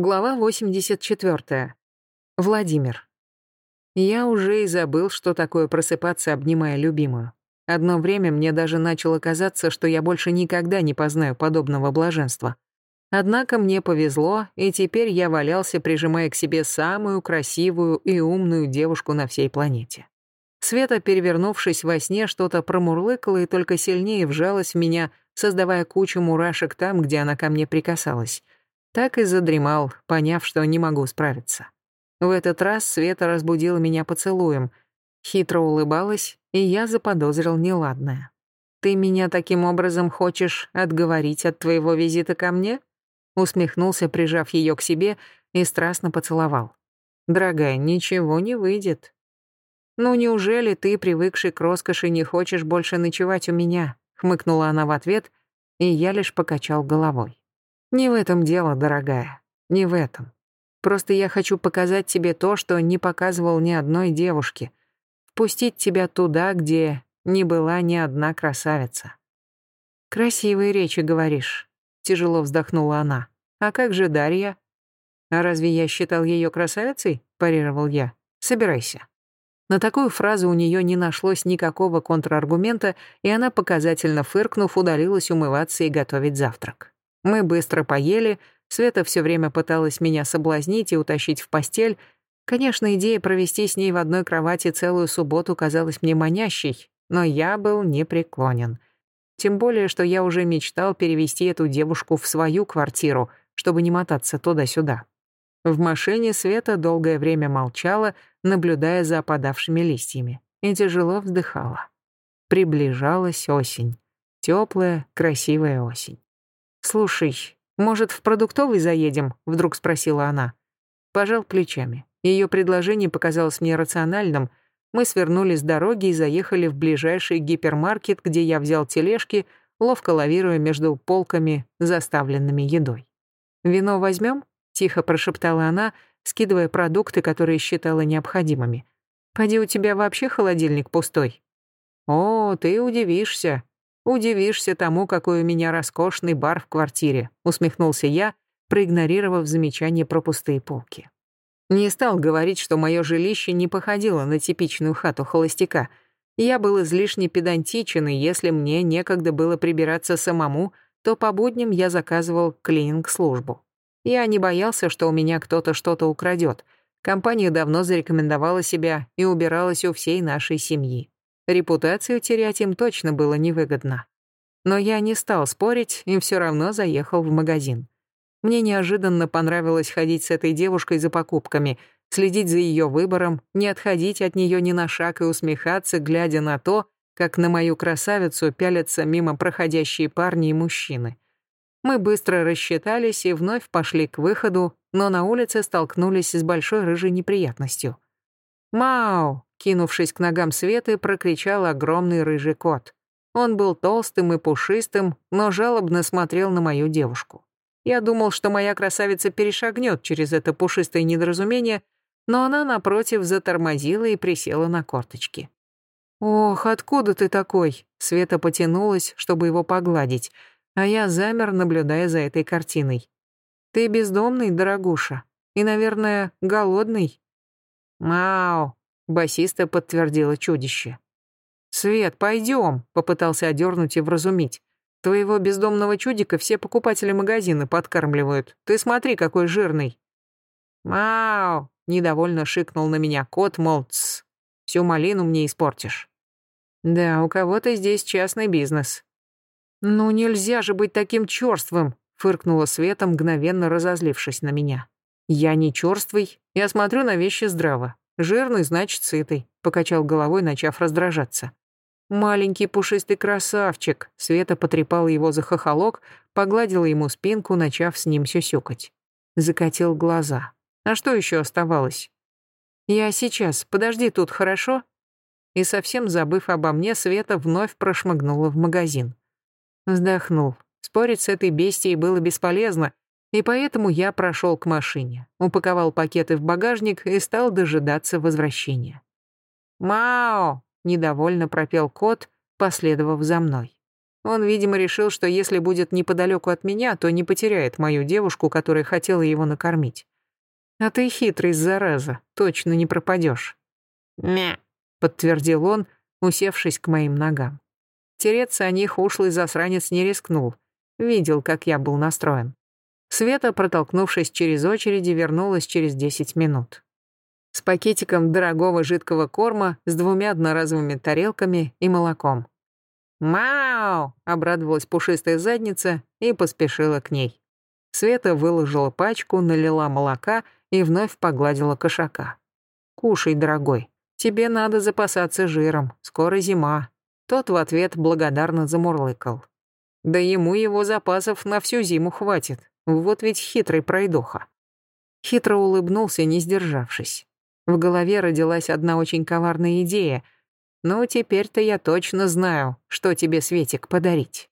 Глава 84. Владимир. Я уже и забыл, что такое просыпаться, обнимая любимую. Одно время мне даже начало казаться, что я больше никогда не познаю подобного блаженства. Однако мне повезло, и теперь я валялся, прижимая к себе самую красивую и умную девушку на всей планете. Света, перевернувшись во сне, что-то промурлыкала и только сильнее вжалась в меня, создавая кучу мурашек там, где она ко мне прикасалась — так и задремал, поняв, что не могу справиться. В этот раз Света разбудила меня поцелуем. Хитро улыбалась, и я заподозрил неладное. «Ты меня таким образом хочешь отговорить от твоего визита ко мне?» Усмехнулся, прижав ее к себе, и страстно поцеловал. «Дорогая, ничего не выйдет. Ну неужели ты, привыкший к роскоши, не хочешь больше ночевать у меня?» Хмыкнула она в ответ, и я лишь покачал головой. Не в этом дело, дорогая, не в этом. Просто я хочу показать тебе то, что не показывал ни одной девушке. Впустить тебя туда, где не была ни одна красавица. Красивые речи говоришь, тяжело вздохнула она. А как же Дарья? А разве я считал ее красавицей? парировал я. Собирайся. На такую фразу у нее не нашлось никакого контраргумента, и она, показательно фыркнув, удалилась умываться и готовить завтрак. Мы быстро поели, Света все время пыталась меня соблазнить и утащить в постель. Конечно, идея провести с ней в одной кровати целую субботу казалась мне манящей, но я был непреклонен. Тем более, что я уже мечтал перевести эту девушку в свою квартиру, чтобы не мотаться туда-сюда. В машине Света долгое время молчала, наблюдая за опадавшими листьями, и тяжело вздыхала. Приближалась осень. Теплая, красивая осень. «Слушай, может, в продуктовый заедем?» — вдруг спросила она. Пожал плечами. Ее предложение показалось мне рациональным. Мы свернули с дороги и заехали в ближайший гипермаркет, где я взял тележки, ловко лавируя между полками, заставленными едой. «Вино возьмем?» — тихо прошептала она, скидывая продукты, которые считала необходимыми. «Поди, у тебя вообще холодильник пустой?» «О, ты удивишься», «Удивишься тому, какой у меня роскошный бар в квартире», усмехнулся я, проигнорировав замечание про пустые полки. Не стал говорить, что мое жилище не походило на типичную хату холостяка. Я был излишне педантичен, и если мне некогда было прибираться самому, то по будням я заказывал клининг-службу. Я не боялся, что у меня кто-то что-то украдет. Компания давно зарекомендовала себя и убиралась у всей нашей семьи. Репутацию терять им точно было невыгодно. Но я не стал спорить и все равно заехал в магазин. Мне неожиданно понравилось ходить с этой девушкой за покупками, следить за ее выбором, не отходить от нее ни на шаг и усмехаться, глядя на то, как на мою красавицу пялятся мимо проходящие парни и мужчины. Мы быстро рассчитались и вновь пошли к выходу, но на улице столкнулись с большой рыжей неприятностью. «Мау!» Кинувшись к ногам Светы, прокричал огромный рыжий кот. Он был толстым и пушистым, но жалобно смотрел на мою девушку. Я думал, что моя красавица перешагнет через это пушистое недоразумение, но она, напротив, затормозила и присела на корточки. «Ох, откуда ты такой?» Света потянулась, чтобы его погладить, а я замер, наблюдая за этой картиной. «Ты бездомный, дорогуша, и, наверное, голодный?» «Мау!» Басиста подтвердила чудище. «Свет, пойдем», — попытался одернуть и вразумить. «Твоего бездомного чудика все покупатели магазина подкармливают. Ты смотри, какой жирный». «Мау!» — недовольно шикнул на меня кот, мол, «Тсс, всю малину мне испортишь». «Да, у кого-то здесь частный бизнес». «Ну нельзя же быть таким чёрствым», — фыркнула Света, мгновенно разозлившись на меня. «Я не чёрствый, я смотрю на вещи здраво. «Жирный, значит, сытый», — покачал головой, начав раздражаться. «Маленький пушистый красавчик», — Света потрепала его за хохолок, погладила ему спинку, начав с ним сюсюкать. Закатил глаза. А что еще оставалось? «Я сейчас, подожди тут, хорошо?» И совсем забыв обо мне, Света вновь прошмыгнула в магазин. Вздохнул. Спорить с этой бестией было бесполезно, и поэтому я прошел к машине, упаковал пакеты в багажник и стал дожидаться возвращения. «Мао!» — недовольно пропел кот, последовав за мной. Он, видимо, решил, что если будет неподалеку от меня, то не потеряет мою девушку, которая хотела его накормить. А ты хитрый, зараза, точно не пропадешь. «Мя», — подтвердил он, усевшись к моим ногам. Тереться о них ушлый засранец не рискнул. Видел, как я был настроен. Света, протолкнувшись через очереди, вернулась через 10 минут. С пакетиком дорогого жидкого корма, с двумя одноразовыми тарелками и молоком. «Мау!» — обрадовалась пушистая задница и поспешила к ней. Света выложила пачку, налила молока и вновь погладила кошака. «Кушай, дорогой, тебе надо запасаться жиром, скоро зима». Тот в ответ благодарно замурлыкал. Да ему его запасов на всю зиму хватит, вот ведь хитрый пройдоха. Хитро улыбнулся, не сдержавшись. В голове родилась одна очень коварная идея. «Ну, теперь-то я точно знаю, что тебе, Светик, подарить».